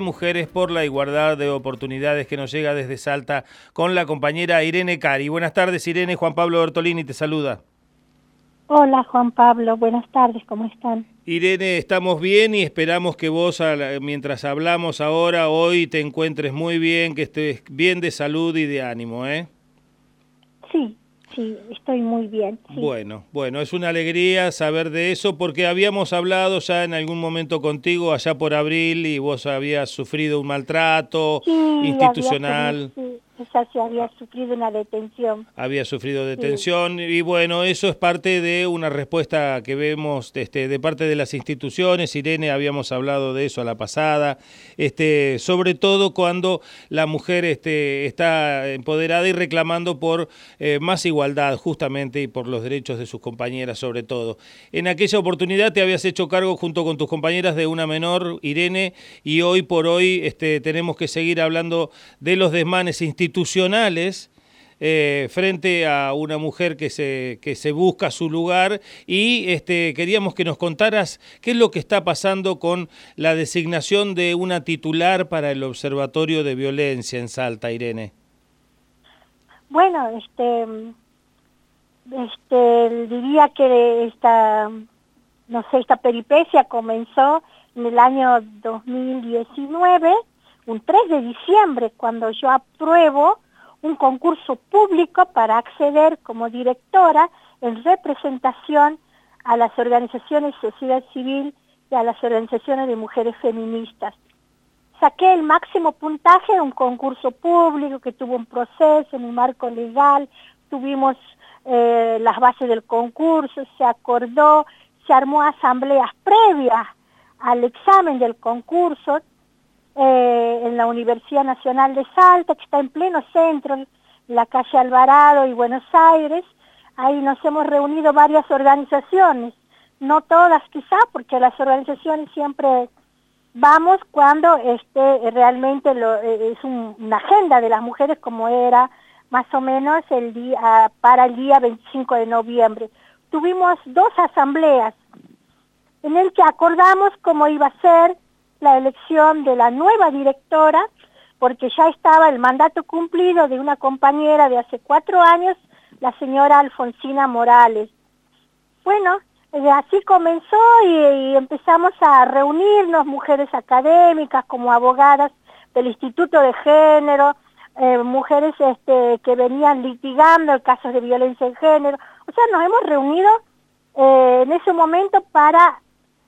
Mujeres por la Igualdad de Oportunidades que nos llega desde Salta con la compañera Irene Cari. Buenas tardes Irene, Juan Pablo Bertolini te saluda. Hola Juan Pablo, buenas tardes, ¿cómo están? Irene, estamos bien y esperamos que vos mientras hablamos ahora, hoy te encuentres muy bien, que estés bien de salud y de ánimo, ¿eh? Sí, Sí, estoy muy bien. Bueno, bueno, es una alegría saber de eso porque habíamos hablado ya en algún momento contigo allá por abril y vos habías sufrido un maltrato institucional ya se había sufrido una detención. Había sufrido detención y bueno, eso es parte de una respuesta que vemos este, de parte de las instituciones. Irene, habíamos hablado de eso a la pasada, este, sobre todo cuando la mujer este, está empoderada y reclamando por eh, más igualdad justamente y por los derechos de sus compañeras sobre todo. En aquella oportunidad te habías hecho cargo junto con tus compañeras de una menor, Irene, y hoy por hoy este, tenemos que seguir hablando de los desmanes institucionales institucionales eh, frente a una mujer que se, que se busca su lugar y este, queríamos que nos contaras qué es lo que está pasando con la designación de una titular para el Observatorio de Violencia en Salta, Irene. Bueno, este, este, diría que esta, no sé, esta peripecia comenzó en el año 2019 un 3 de diciembre, cuando yo apruebo un concurso público para acceder como directora en representación a las organizaciones de sociedad civil y a las organizaciones de mujeres feministas. Saqué el máximo puntaje de un concurso público que tuvo un proceso en un marco legal, tuvimos eh, las bases del concurso, se acordó, se armó asambleas previas al examen del concurso, eh, en la Universidad Nacional de Salta, que está en pleno centro, en la calle Alvarado y Buenos Aires. Ahí nos hemos reunido varias organizaciones, no todas quizá, porque las organizaciones siempre vamos cuando este, realmente lo, eh, es una agenda de las mujeres como era más o menos el día, para el día 25 de noviembre. Tuvimos dos asambleas en el que acordamos cómo iba a ser la elección de la nueva directora, porque ya estaba el mandato cumplido de una compañera de hace cuatro años, la señora Alfonsina Morales. Bueno, eh, así comenzó y, empezamos a reunirnos, mujeres académicas como abogadas del Instituto de Género, eh, mujeres este, que venían litigando casos de violencia en género. O sea, nos hemos reunido eh, en ese momento para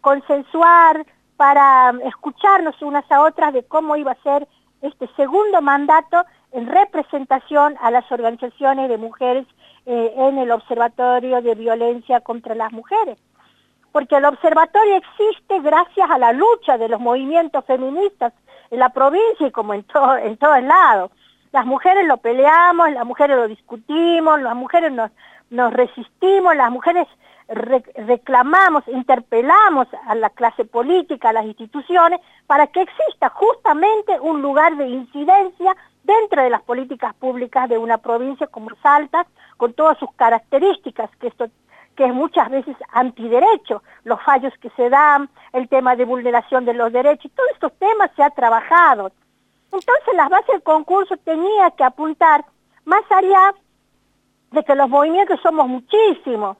consensuar, para escucharnos unas a otras de cómo iba a ser este segundo mandato en representación a las organizaciones de mujeres eh, en el Observatorio de Violencia contra las Mujeres. Porque el observatorio existe gracias a la lucha de los movimientos feministas en la provincia y como en, todo, en todos lados. Las mujeres lo peleamos, las mujeres lo discutimos, las mujeres nos, nos resistimos, las mujeres reclamamos, interpelamos a la clase política, a las instituciones, para que exista justamente un lugar de incidencia dentro de las políticas públicas de una provincia como Salta, con todas sus características, que esto que es muchas veces antiderecho, los fallos que se dan, el tema de vulneración de los derechos, todos estos temas se ha trabajado. Entonces las bases del concurso tenía que apuntar más allá de que los movimientos somos muchísimos,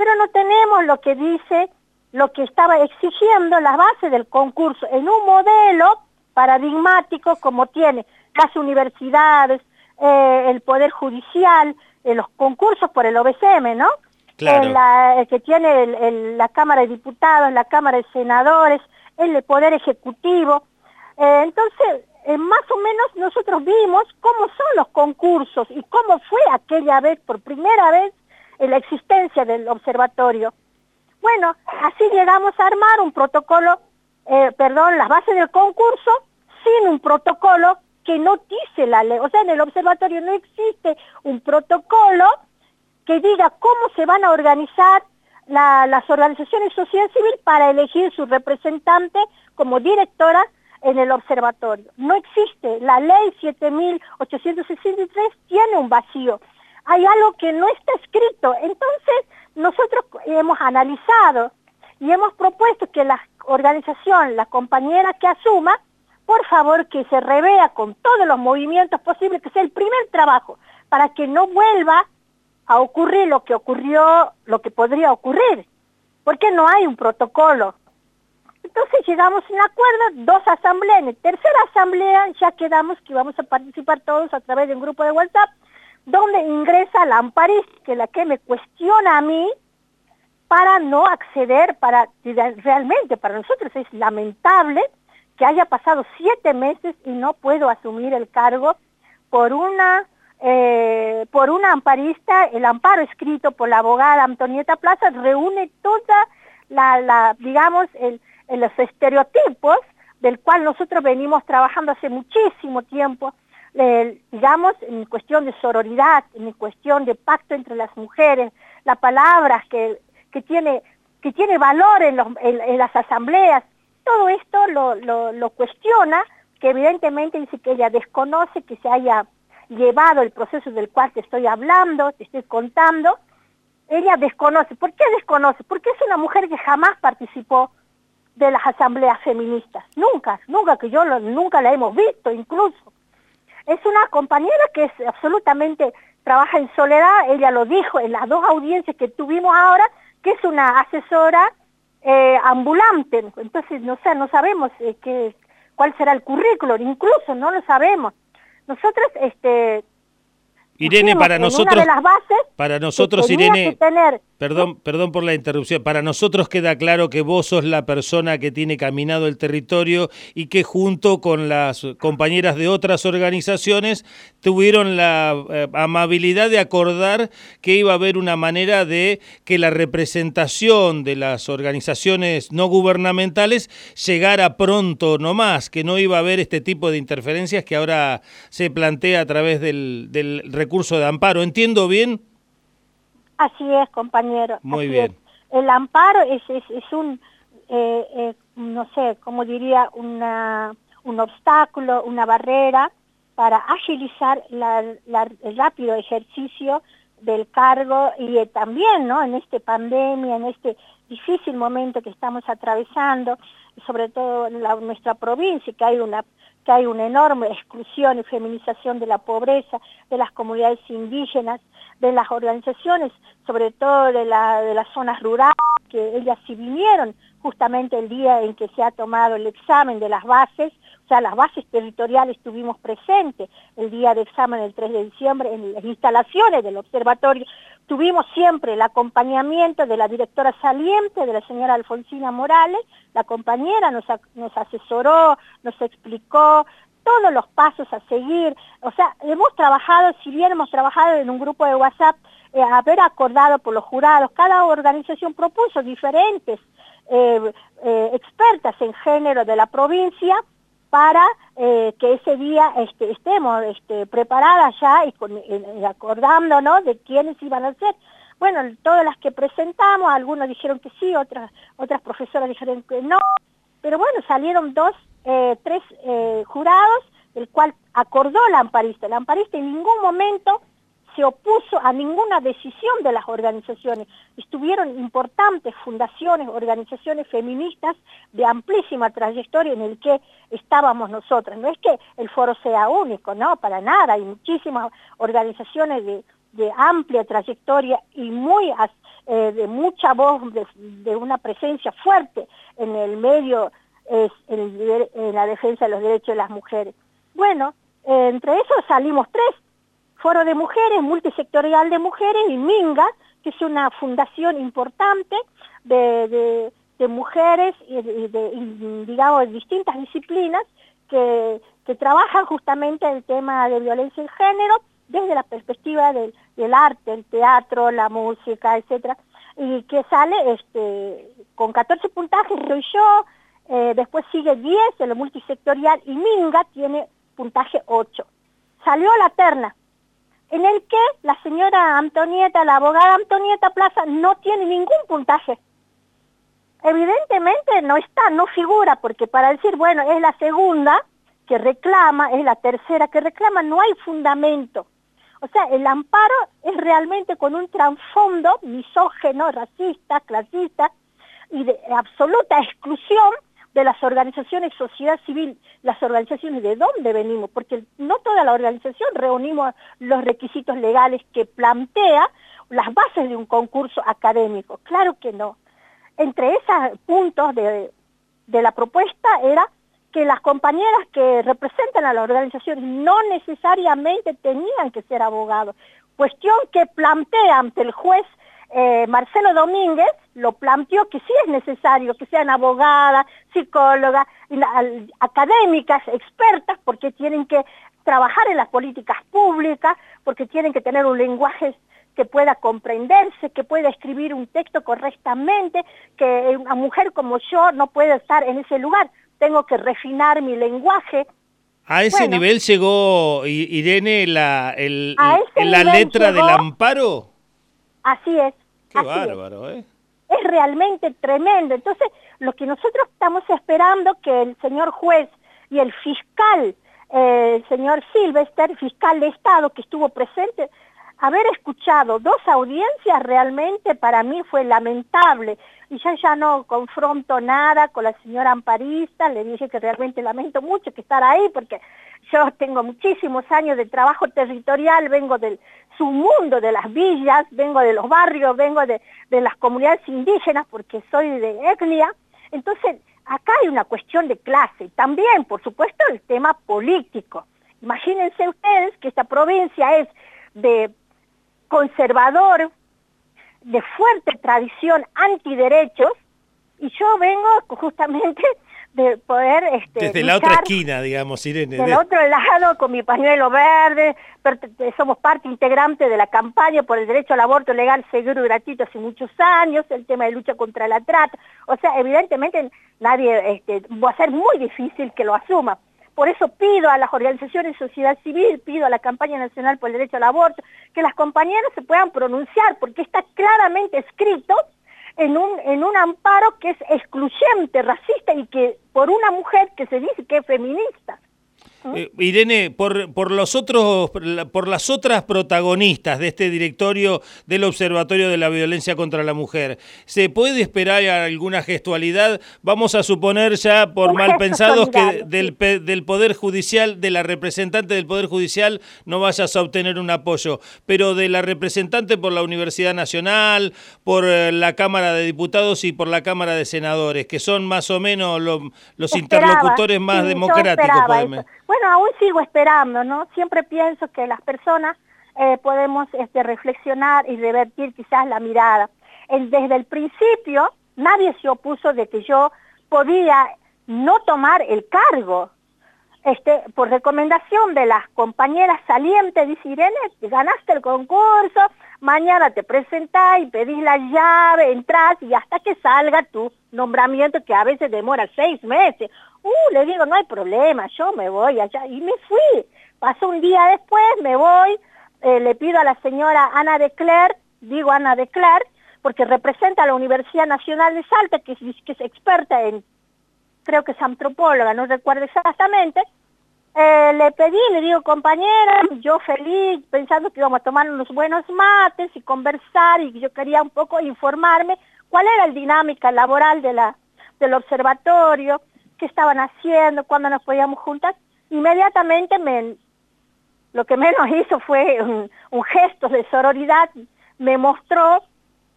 pero no tenemos lo que dice, lo que estaba exigiendo la base del concurso en un modelo paradigmático como tiene las universidades, eh, el Poder Judicial, eh, los concursos por el OBCM, ¿no? Claro. La, que tiene la Cámara de Diputados, la Cámara de Senadores, el Poder Ejecutivo. Eh, entonces, más o menos nosotros vimos cómo son los concursos y cómo fue aquella vez, por primera vez, la existencia del observatorio. Bueno, así llegamos a armar un protocolo, eh, perdón, las bases del concurso sin un protocolo que no dice la ley. O sea, en el observatorio no existe un protocolo que diga cómo se van a organizar las organizaciones sociedad civil para elegir su representante como directora en el observatorio. No existe. La ley 7863 tiene un vacío hay algo que no está escrito. Entonces, nosotros hemos analizado y hemos propuesto que la organización, la compañera que asuma, por favor que se revea con todos los movimientos posibles, que sea el primer trabajo, para que no vuelva a ocurrir lo que ocurrió, lo que podría ocurrir, porque no hay un protocolo. Entonces llegamos a un acuerdo, dos asambleas, en la tercera asamblea ya quedamos que vamos a participar todos a través de un grupo de WhatsApp, donde ingresa la amparista, que la que me cuestiona a mí, para no acceder, para realmente para nosotros es lamentable que haya pasado siete meses y no puedo asumir el cargo por una, eh, por una amparista, el amparo escrito por la abogada Antonieta Plaza reúne toda la, la digamos, el, los estereotipos del cual nosotros venimos trabajando hace muchísimo tiempo, digamos, en cuestión de sororidad, en cuestión de pacto entre las mujeres, las palabras que, que, tiene, que tiene valor en, en las asambleas, todo esto lo, lo, cuestiona, que evidentemente dice que ella desconoce que se haya llevado el proceso del cual te estoy hablando, te estoy contando, ella desconoce. ¿Por qué desconoce? Porque es una mujer que jamás participó de las asambleas feministas, nunca, nunca que yo nunca la hemos visto incluso. Es una compañera que es absolutamente, trabaja en soledad, ella lo dijo en las dos audiencias que tuvimos ahora, que es una asesora eh, ambulante, entonces no sé, no sabemos eh, qué, cuál será el currículum, incluso no lo sabemos. Nosotros este, Irene, para nosotros, para nosotros, Irene, perdón, perdón por la interrupción, para nosotros queda claro que vos sos la persona que tiene caminado el territorio y que junto con las compañeras de otras organizaciones tuvieron la eh, amabilidad de acordar que iba a haber una manera de que la representación de las organizaciones no gubernamentales llegara pronto nomás, que no iba a haber este tipo de interferencias que ahora se plantea a través del, del recurso de amparo. ¿Entiendo bien? Así es, compañero. Muy bien. El amparo es, es, es un, eh, eh, no sé, como diría, una, un obstáculo, una barrera para agilizar la, el rápido ejercicio del cargo y eh, también, ¿no? En esta pandemia, en este difícil momento que estamos atravesando, sobre todo en nuestra provincia, que hay una que hay una enorme exclusión y feminización de la pobreza, de las comunidades indígenas, de las organizaciones, sobre todo de, la, de las zonas rurales, que ellas sí vinieron justamente el día en que se ha tomado el examen de las bases, o sea, las bases territoriales estuvimos presentes el día de examen el 3 de diciembre en las instalaciones del observatorio, tuvimos siempre el acompañamiento de la directora saliente, de la señora Alfonsina Morales, la compañera nos, nos asesoró, nos explicó todos los pasos a seguir, o sea, hemos trabajado, si bien hemos trabajado en un grupo de WhatsApp, eh, haber acordado por los jurados, cada organización propuso diferentes eh, eh, expertas en género de la provincia para eh, que ese día este, estemos este, preparadas ya y, con, acordándonos de quiénes iban a ser. Bueno, todas las que presentamos, algunos dijeron que sí, otras, otras profesoras dijeron que no, pero bueno, salieron dos, tres jurados, el cual acordó la amparista. La amparista en ningún momento se opuso a ninguna decisión de las organizaciones. Estuvieron importantes fundaciones, organizaciones feministas de amplísima trayectoria en el que estábamos nosotros. No es que el foro sea único, no, para nada. Hay muchísimas organizaciones de, amplia trayectoria y muy eh, de mucha voz, de, una presencia fuerte en el medio, en, la defensa de los derechos de las mujeres. Bueno, entre esos salimos tres, Foro de Mujeres, Multisectorial de Mujeres y Minga, que es una fundación importante de, mujeres y de, digamos, de distintas disciplinas que, trabajan justamente el tema de violencia en género desde la perspectiva del, arte, el teatro, la música, etcétera, y que sale este, con 14 puntajes, soy yo, eh, después sigue 10 en lo multisectorial y Minga tiene puntaje 8. Salió la terna, en el que la señora Antonieta, la abogada Antonieta Plaza, no tiene ningún puntaje. Evidentemente no está, no figura, porque para decir, bueno, es la segunda que reclama, es la tercera que reclama, no hay fundamento. O sea, el amparo es realmente con un trasfondo misógeno, racista, clasista y de absoluta exclusión de las organizaciones sociedad civil, las organizaciones de dónde venimos, porque no toda la organización reunimos los requisitos legales que plantea las bases de un concurso académico, claro que no. Entre esos puntos de, de la propuesta era que las compañeras que representan a las organizaciones no necesariamente tenían que ser abogados, cuestión que plantea ante el juez eh, Marcelo Domínguez lo planteó que sí es necesario que sean abogadas, psicólogas, académicas, expertas, porque tienen que trabajar en las políticas públicas, porque tienen que tener un lenguaje que pueda comprenderse, que pueda escribir un texto correctamente, que una mujer como yo no puede estar en ese lugar, tengo que refinar mi lenguaje. ¿A ese nivel llegó, Irene, la, el, la letra del amparo? Así es. Qué bárbaro, ¿eh? Es realmente tremendo. Entonces, lo que nosotros estamos esperando que el señor juez y el fiscal, eh, el señor Silvester, fiscal de Estado, que estuvo presente, haber escuchado dos audiencias realmente para mí fue lamentable. Y yo ya no confronto nada con la señora amparista, le dije que realmente lamento mucho que estar ahí porque yo tengo muchísimos años de trabajo territorial, vengo del mundo de las villas, vengo de los barrios, vengo de, de las comunidades indígenas porque soy de etnia. Entonces, acá hay una cuestión de clase. También, por supuesto, el tema político. Imagínense ustedes que esta provincia es de conservador, de fuerte tradición antiderechos, y yo vengo justamente de poder... Este, Desde la otra esquina, digamos, Irene. Del otro lado, con mi pañuelo verde, somos parte integrante de la campaña por el derecho al aborto legal, seguro y gratuito hace muchos años, el tema de lucha contra la trata. O sea, evidentemente nadie, este, va a ser muy difícil que lo asuma. Por eso pido a las organizaciones de sociedad civil, pido a la campaña nacional por el derecho al aborto, que las compañeras se puedan pronunciar, porque está claramente escrito en un, en un amparo que es excluyente, racista y que por una mujer que se dice que es feminista. Eh, Irene, por, por, los otros, por las otras protagonistas de este directorio del Observatorio de la Violencia contra la Mujer, ¿se puede esperar alguna gestualidad? Vamos a suponer ya, por mal pensados, que del, del Poder Judicial, de la representante del Poder Judicial, no vayas a obtener un apoyo, pero de la representante por la Universidad Nacional, por eh, la Cámara de Diputados y por la Cámara de Senadores, que son más o menos los interlocutores más democráticos. Bueno, aún sigo esperando, ¿no? Siempre pienso que las personas eh, podemos este, reflexionar y revertir quizás la mirada. desde el principio, nadie se opuso de que yo podía no tomar el cargo. Este, por recomendación de las compañeras salientes, dice Irene, ganaste el concurso, mañana te presentás y pedís la llave, entras y hasta que salga tu nombramiento, que a veces demora seis meses Uh, le digo, no hay problema, yo me voy allá. Y me fui. Pasó un día después, me voy, eh, le pido a la señora Ana de Cler, digo Ana de Cler, porque representa a la Universidad Nacional de Salta, que que es experta en, creo que es antropóloga, no recuerdo exactamente, eh, le pedí, le digo, compañera, yo feliz, pensando que íbamos a tomar unos buenos mates y conversar, y yo quería un poco informarme cuál era la dinámica laboral de la, del observatorio, qué estaban haciendo, cuándo nos podíamos juntar. Inmediatamente me, lo que menos hizo fue un, gesto de sororidad, me mostró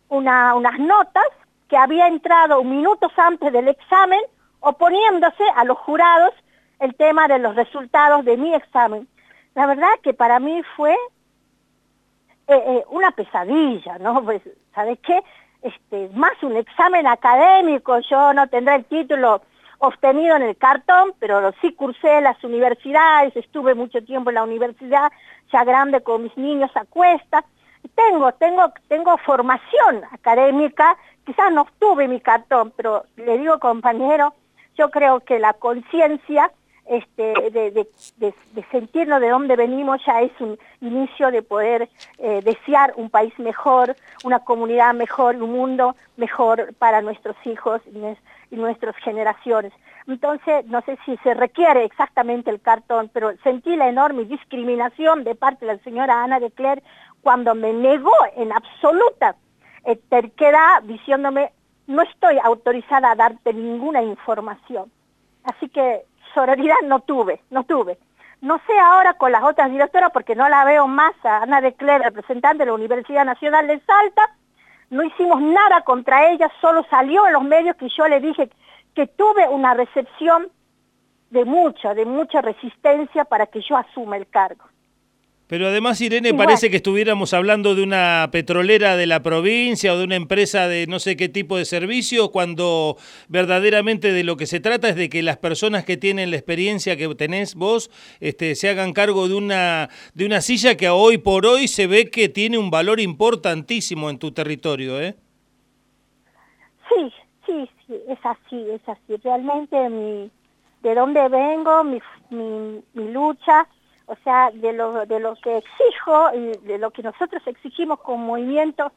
unas notas que había entrado minutos antes del examen oponiéndose a los jurados el tema de los resultados de mi examen. La verdad que para mí fue eh, eh, una pesadilla, ¿no? Pues, ¿sabes qué? Este, más un examen académico, yo no tendré el título obtenido en el cartón, pero sí cursé las universidades, estuve mucho tiempo en la universidad, ya grande con mis niños a cuesta. Tengo, tengo, tengo formación académica, quizás no obtuve mi cartón, pero le digo compañero, yo creo que la conciencia este, de, sentirnos de dónde venimos ya es un inicio de poder eh, desear un país mejor, una comunidad mejor, un mundo mejor para nuestros hijos y nuestras generaciones. Entonces, no sé si se requiere exactamente el cartón, pero sentí la enorme discriminación de parte de la señora Ana de Cler cuando me negó en absoluta eh, terquedad diciéndome no estoy autorizada a darte ninguna información. Así que sororidad no tuve, no tuve. No sé ahora con las otras directoras porque no la veo más a Ana de Cler, representante de la Universidad Nacional de Salta. No hicimos nada contra ella, solo salió en los medios que yo le dije que tuve una recepción de mucha, de mucha resistencia para que yo asuma el cargo. Pero además, Irene, parece que estuviéramos hablando de una petrolera de la provincia o de una empresa de no sé qué tipo de servicio, cuando verdaderamente de lo que se trata es de que las personas que tienen la experiencia que tenés vos este, se hagan cargo de una, de una silla que hoy por hoy se ve que tiene un valor importantísimo en tu territorio, ¿eh? Sí, sí, sí, es así, es así. Realmente mi, de dónde vengo, mi, mi, mi lucha o sea, de lo, de lo que exijo y de lo que nosotros exigimos con movimientos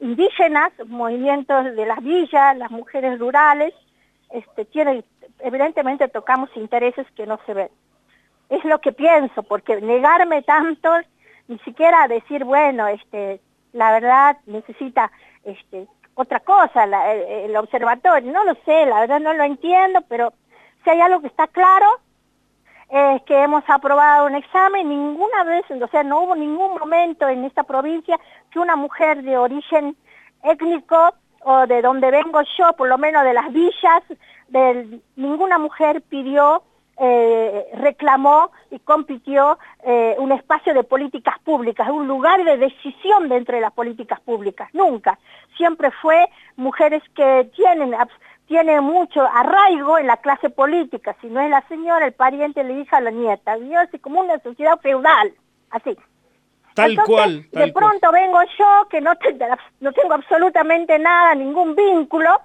indígenas, movimientos de las villas, las mujeres rurales, este, tiene, evidentemente tocamos intereses que no se ven. Es lo que pienso, porque negarme tanto, ni siquiera decir, bueno, este, la verdad necesita este, otra cosa, el observatorio, no lo sé, la verdad no lo entiendo, pero si hay algo que está claro, es que hemos aprobado un examen, ninguna vez, o sea, no hubo ningún momento en esta provincia que una mujer de origen étnico o de donde vengo yo, por lo menos de las villas, ninguna mujer pidió, eh, reclamó y compitió eh, un espacio de políticas públicas, un lugar de decisión dentro de las políticas públicas, nunca. Siempre fue mujeres que tienen tiene mucho arraigo en la clase política, si no es la señora, el pariente, la hija, la nieta, ¿vio? así como una sociedad feudal, así. Tal cual. de pronto vengo yo, que no, no tengo absolutamente nada, ningún vínculo,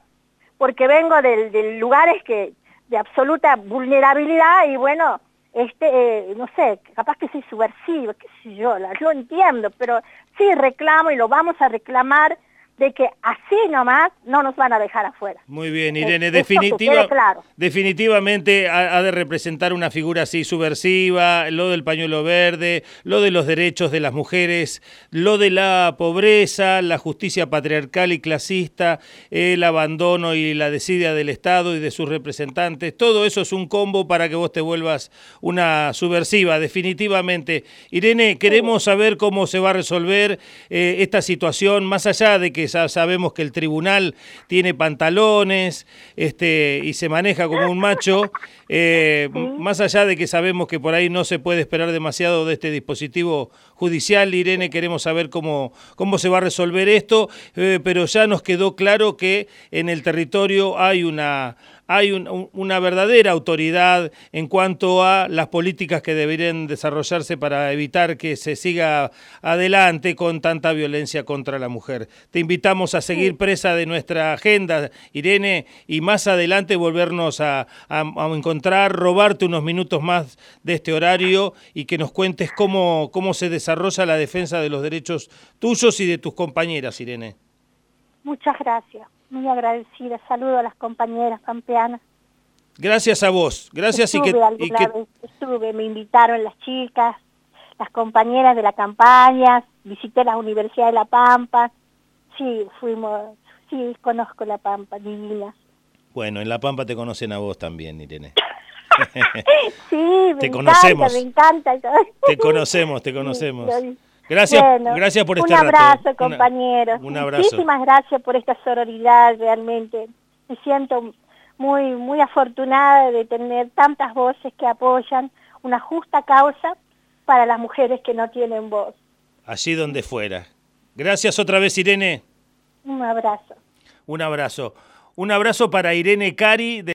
porque vengo de, lugares que de absoluta vulnerabilidad y bueno, este, eh, no sé, capaz que soy subversivo, qué sé yo, la, yo entiendo, pero sí reclamo y lo vamos a reclamar de que así nomás no nos van a dejar afuera. Muy bien, Irene, definitiva, definitivamente ha, de representar una figura así subversiva, lo del pañuelo verde, lo de los derechos de las mujeres, lo de la pobreza, la justicia patriarcal y clasista, el abandono y la desidia del Estado y de sus representantes, todo eso es un combo para que vos te vuelvas una subversiva, definitivamente. Irene, queremos saber cómo se va a resolver eh, esta situación, más allá de que ya sabemos que el tribunal tiene pantalones este, y se maneja como un macho, eh, más allá de que sabemos que por ahí no se puede esperar demasiado de este dispositivo judicial, Irene, queremos saber cómo, cómo se va a resolver esto, eh, pero ya nos quedó claro que en el territorio hay una hay una verdadera autoridad en cuanto a las políticas que deberían desarrollarse para evitar que se siga adelante con tanta violencia contra la mujer. Te invitamos a seguir presa de nuestra agenda, Irene, y más adelante volvernos a, encontrar, robarte unos minutos más de este horario y que nos cuentes cómo, cómo se desarrolla la defensa de los derechos tuyos y de tus compañeras, Irene. Muchas gracias muy agradecida. Saludo a las compañeras campeanas. Gracias a vos, gracias estuve y que... Estuve, me invitaron las chicas, las compañeras de la campaña, visité la Universidad de La Pampa, sí, fuimos, sí, conozco La Pampa, divina. Bueno, en La Pampa te conocen a vos también, Irene. sí, me te conocemos. me encanta. Te conocemos, te conocemos. Gracias, gracias por este Un abrazo, compañeros. un abrazo. Muchísimas gracias por esta sororidad, realmente. Me siento muy, muy afortunada de tener tantas voces que apoyan una justa causa para las mujeres que no tienen voz. Allí donde fuera. Gracias otra vez, Irene. Un abrazo. Un abrazo. Un abrazo para Irene Cari.